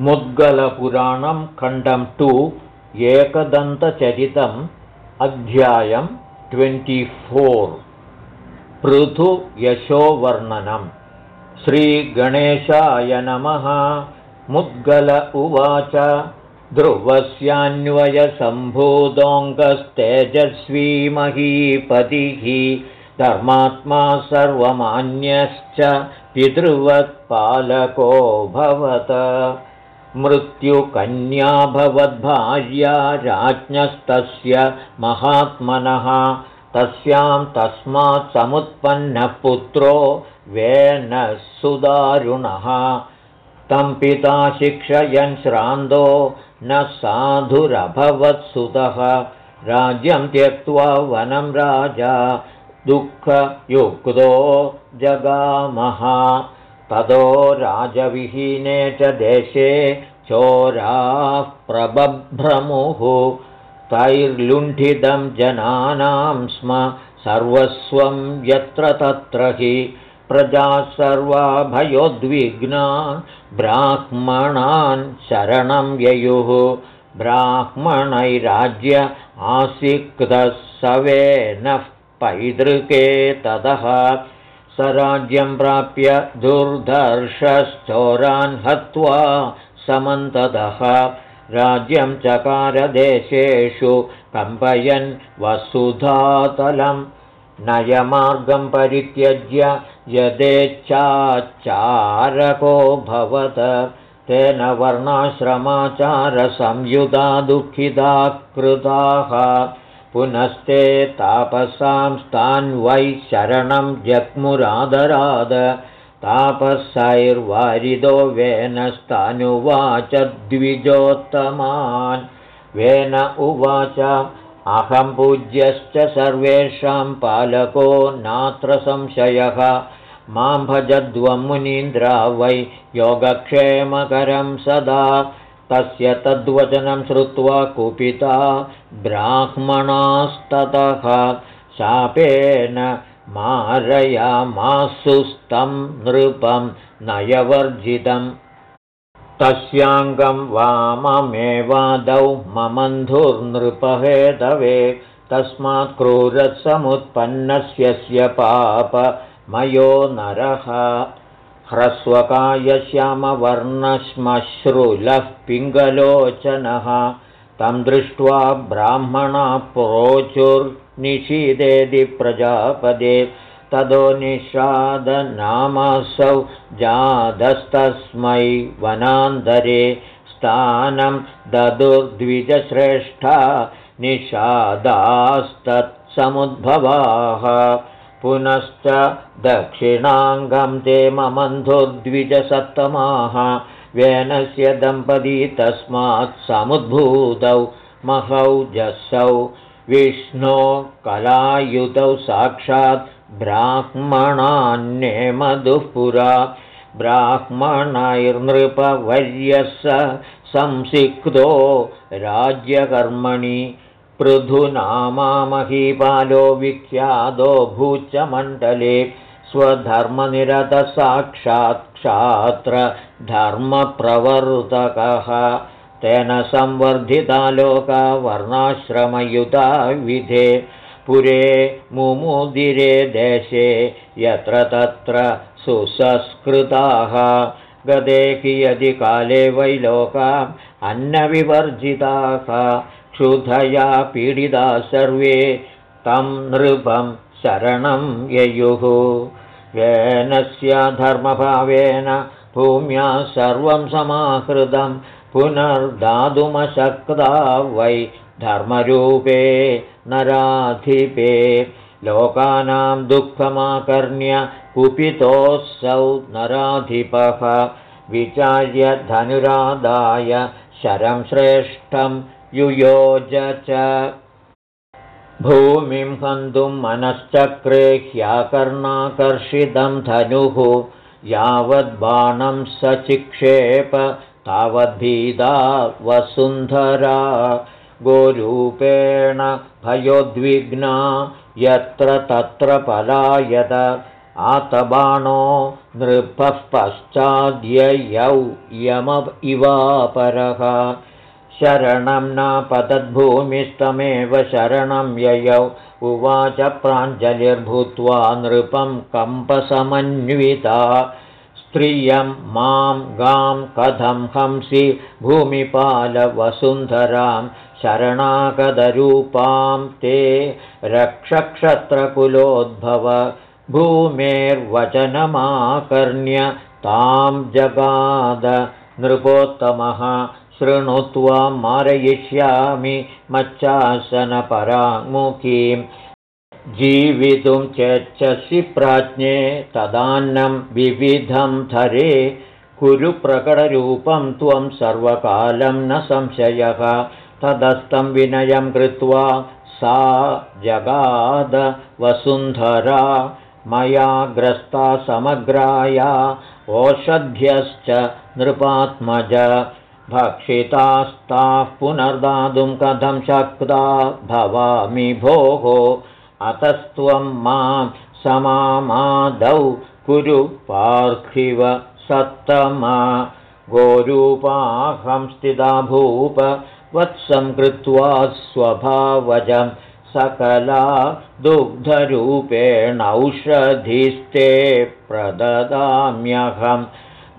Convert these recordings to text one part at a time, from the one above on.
मुद्गलपुराणं खण्डं टु एकदन्तचरितम् अध्यायं ट्वेण्टिफोर्। पृथुयशोवर्णनम् श्रीगणेशाय नमः। मुद्गल उवाच। ध्रुवस्यान्वयसम्भूतोऽङ्गस्तेजस्वी महीपतिः धर्मात्मा सर्वमान्यश्च पितृवत्पालको भवत मृत्युकन्याभवद्भार्या राज्ञस्तस्य महात्मनः। तस्यां तस्मात् समुत्पन्नः पुत्रो वेन सुदारुणः। तं पिता शिक्षयन् श्रान्तो न साधुरभवत्सुतः। राज्यं त्यक्त्वा वनं राजा दुःखयुक्तो जगामः ततो राजविहीने च देशे चोराः प्रबभ्रमुः। तैर्लुण्ठितं जनानां स्म सर्वस्वं यत्र तत्र हि। प्रजा सर्वा भयोद्विग्ना ब्राह्मणान् शरणं ययुः। ब्राह्मणैराज्य आसिक्तः सवेनः पैतृके ततः स राज्यं प्राप्य दुर्धर्षश्चोरान् हत्वा समन्ततः राज्यं चकारदेशेषु कम्पयन् वसुधातलं नयमार्गं परित्यज्य यदेच्छाचारको भवत तेन वर्णाश्रमाचारसंयुधा दुःखिता कृताः पुनस्ते तापसां वै शरणं जग्मुरादराद तापसैर्वारिदो वेनस्तानुवाच द्विजोत्तमान्। वेन उवाच अहं पूज्यश्च सर्वेषां पालको नात्र संशयः। मां भजध्वं मुनीन्द्रा वै योगक्षेमकरं सदा तस्य तद्वचनं श्रुत्वा कुपिता ब्राह्मणास्ततः शापेन मारयामासुस्तं नृपं नयवर्जितम् तस्याङ्गं वाममेवादौ ममन्धुर्नृपहेतवे तस्मात् क्रूरसमुत्पन्नस्य पापमयो नरः ह्रस्वकायश्यामवर्णश्मश्रुलः पिङ्गलोचनः। तं दृष्ट्वा ब्राह्मणा प्रोचुर्निषीदेदि प्रजापदे। तदो निषादनामसौ जातस्तस्मै वनान्तरे। स्थानं ददुर्द्विजश्रेष्ठा निषादास्तत्समुद्भवाः पुनश्च दक्षिणाङ्गं ते ममन्धुर्द्विजसप्तमाः वेनस्य दम्पती तस्मात् समुद्भूतौ महौजसौ विष्णो कलायुतौ साक्षात् ब्राह्मणान्येमधुः पुरा ब्राह्मणैर्नृपवर्यः संसिक्तो राज्यकर्मणि पृथुनामामहीपालो विख्यातो भूचमण्डले स्वधर्मनिरतसाक्षात्क्षात्रधर्मप्रवर्तकः तेन संवर्धिता लोका वर्णाश्रमयुता विधे पुरे मुमुदिरे देशे यत्र तत्र सुसंस्कृताः। गदे कियदि काले वै लोका अन्नविवर्जिताः क्षुधया पीडिता सर्वे तं नृपं शरणं ययुः। वेनस्य धर्मभावेन भूम्या सर्वं समाहृतं पुनर्दातुमशक्ता वै धर्मरूपे नराधिपे। लोकानां दुःखमाकर्ण्य कुपितोऽसौ नराधिपः। विचार्य धनुरादाय शरं श्रेष्ठं युयोज च भूमिं हन्तुं मनश्चक्रे ह्याकर्णाकर्षितं धनुः यावद्बाणं स चिक्षेप तावद्भीदा वसुन्धरा। गोरूपेण भयोद्विग्ना यत्र तत्र पलायत आतबाणो नृपः पश्चाद्ययौ यम इवापरः शरणं नापतद्भूमिस्तमेव शरणं ययौ। उवाच प्राञ्जलिर्भूत्वा नृपं कम्पसमन्विता। स्त्रियं मां गां कथं हंसि भूमिपालवसुन्धरां। शरणागतरूपां ते रक्षक्षत्रकुलोद्भव। भूमेर्वचनमाकर्ण्य तां जगाद नृपोत्तमः शृणुत्वा मारयिष्यामि मच्चासनपराङ्मुखीम्। जीवितुं चेच्छसि प्राज्ञे तदान्नं विविधं धरे कुरु प्रकटरूपं त्वं सर्वकालं न संशयः। तदस्तं विनयं कृत्वा सा जगाद वसुन्धरा मया ग्रस्ता समग्राया ओषध्यश्च नृपात्मज भक्षितास्ताः पुनर्दातुं कथं शक्ता? भवामि भोः। अतस्त्वं मां समामादौ कुरु पार्थिव सत्तमा। गोरूपाहं स्थिता भूप वत्सं कृत्वा स्वभावजं सकला दुग्धरूपेणौषधिस्ते प्रददाम्यहं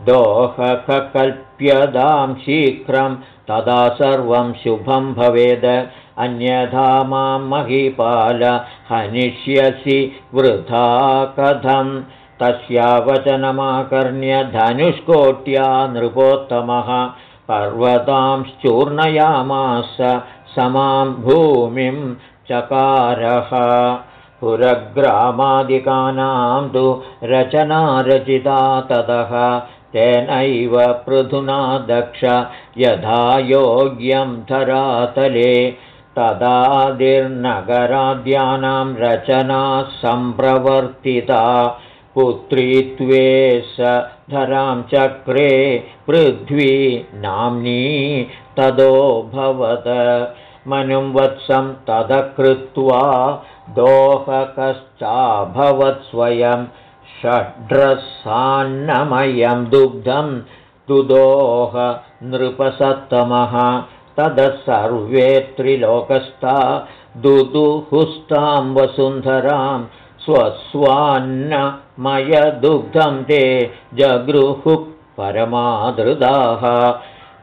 दोहकल्प्यदां शीघ्रं तदा सर्वं शुभं भवेद्। अन्यथा मां महीपाल हनिष्यसि वृथा कथं तस्यावचनमाकर्ण्य धनुष्कोट्या नृपोत्तमः। पर्वतांश्चूर्णयामास समां भूमिं चकारः। पुरग्रामादिकानां तु रचनारचिता ततः तेनैव पृथुना दक्ष यथा योग्यं धरातले। तदादिर्नगराद्यानां रचना सम्प्रवर्तिता। पुत्रीत्वे स धरां चक्रे पृथ्वी नाम्नी तदोभवत् मनुं वत्सं तदकृत्वा दोहकश्चाभवत् स्वयं षड्रसान्नमयं दुग्धं दुदोह नृपसत्तमः। ततः सर्वे त्रिलोकस्था दुदुहुस्तां वसुन्धरां स्वस्वान्नमयदुग्धं ते जगृहुः परमादृदाः।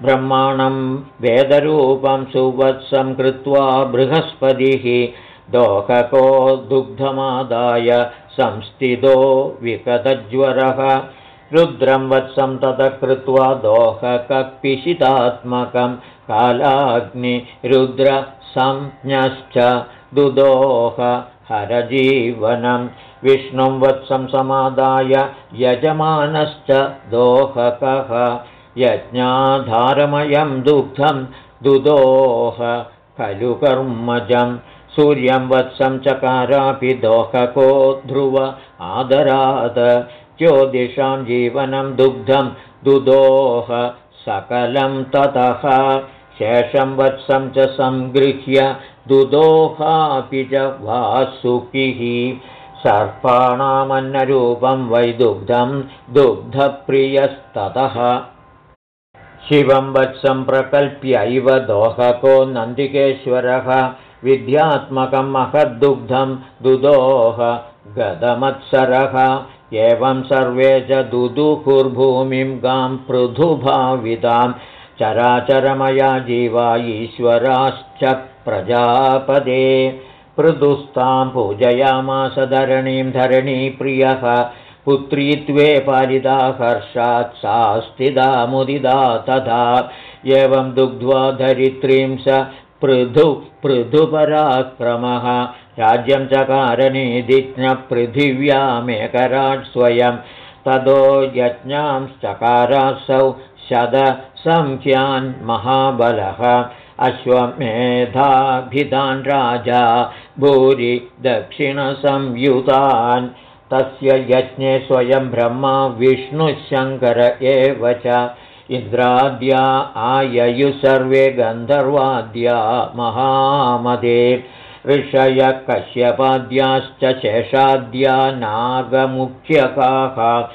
ब्रह्माणं वेदरूपं सुवत्सं कृत्वा बृहस्पतिः दोहको दुग्धमादाय संस्थितो विकतज्वरः रुद्रं वत्सं ततः कृत्वा दोहकपिशितात्मकं कालाग्निरुद्रसंज्ञश्च दुदोह हरजीवनं। विष्णुं वत्सं समादाय यजमानश्च दोहकः। यज्ञाधारमयं दुग्धं दुदोह खलु कर्मजं सूर्यं वत्सं चकारापि दोहको ध्रुव आदरात् ज्योतिषां जीवनं दुग्धं दुदोह सकलं ततः। शेषं वत्सं च सङ्गृह्य दुदोहापि च वासुकिः। सर्पाणामन्नरूपं वै दुग्धं दुग्धप्रियस्ततः। शिवं वत्सं प्रकल्प्यैव दोहको नन्दिकेश्वरः विद्यात्मकं महद्दुग्धं दुदोह गदमत्सरः। एवं सर्वे च दुदुहुर्भूमिं गां पृथुभावितां। चराचरमया जीवा ईश्वराश्च प्रजापदे। पृथुस्तां पूजयामास धरणीं धरणीप्रियः पुत्रीत्वे पालिता हर्षात् सा स्थिता मुदिदा तथा। एवं दुग्ध्वा धरित्रीं स पृथु पृथुपराक्रमः राज्यं चकारनिधिज्ञपृथिव्यामेकराट् स्वयं। ततो यज्ञांश्चकारासौ शतसङ्ख्यान् महाबलः। अश्वमेधाभिधान् राजा भूरि दक्षिणसंयुतान्। तस्य यज्ञे स्वयं ब्रह्मा विष्णुशङ्कर एव च इन्द्राद्या आययु सर्वे गन्धर्वाद्या महामदे। ऋषयः कश्यपाद्याश्च शेषाद्या नागमुख्यकाः।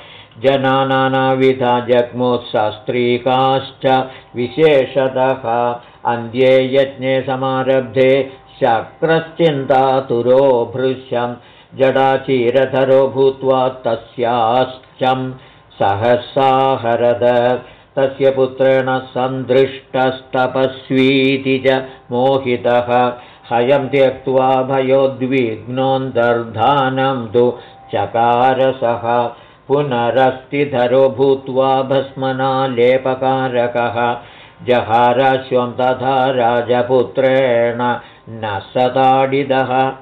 जना नानाविधा जग्मुत्सस्त्रीकाश्च विशेषतः। अन्ध्ये यज्ञे समारब्धे शक्रश्चिन्तातुरो भृश्यं जडाचीरधरो भूत्वा तस्याश्चं सहसाहरद तस्य पुत्रेण सन्दृष्टस्तपस्वीति च मोहितः। हयं त्यक्त्वा भयोद्विग्नोऽन्तर्धानं तु चकारसः। पुनरस्तिधरो भूत्वा भस्मना लेपकारकः जहाराश्वं तथा राजपुत्रेण न सताडिदः।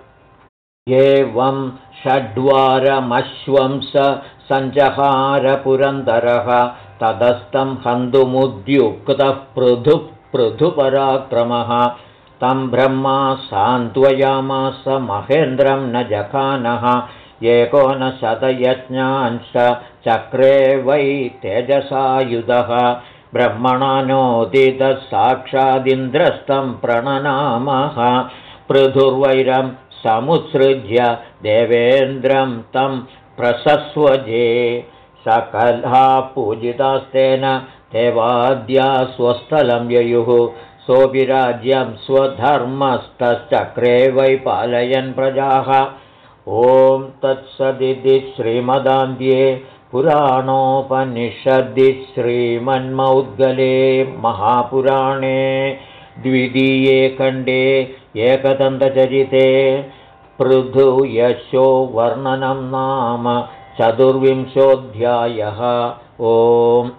एवं षड्वारमश्वं स सञ्जहारपुरन्दरः तदस्तं हन्तुमुद्युक्तः पृथुः पृथुपराक्रमः। तं ब्रह्मा सान्त्वयामास महेन्द्रं न जखानः। एकोनशतयज्ञांश चक्रे वै तेजसायुधः। ब्रह्मणा नोदितः साक्षादिन्द्रस्तं प्रणनामः। पृथुर्वैरं समुत्सृज्य देवेन्द्रं तं प्रसस्वजे सकला पूजितास्तेन देवाद्या स्वस्थलं ययुः। सोऽपि राज्यं स्वधर्मस्तश्चक्रे वै पालयन् प्रजाः। ॐ तत्सदिति श्रीमदान्ध्ये पुराणोपनिषदि श्रीमन्मौद्गले महापुराणे द्वितीये खण्डे एकदन्तचरिते पृथुयशो वर्णनं नाम चतुर्विंशोऽध्यायः। ओम्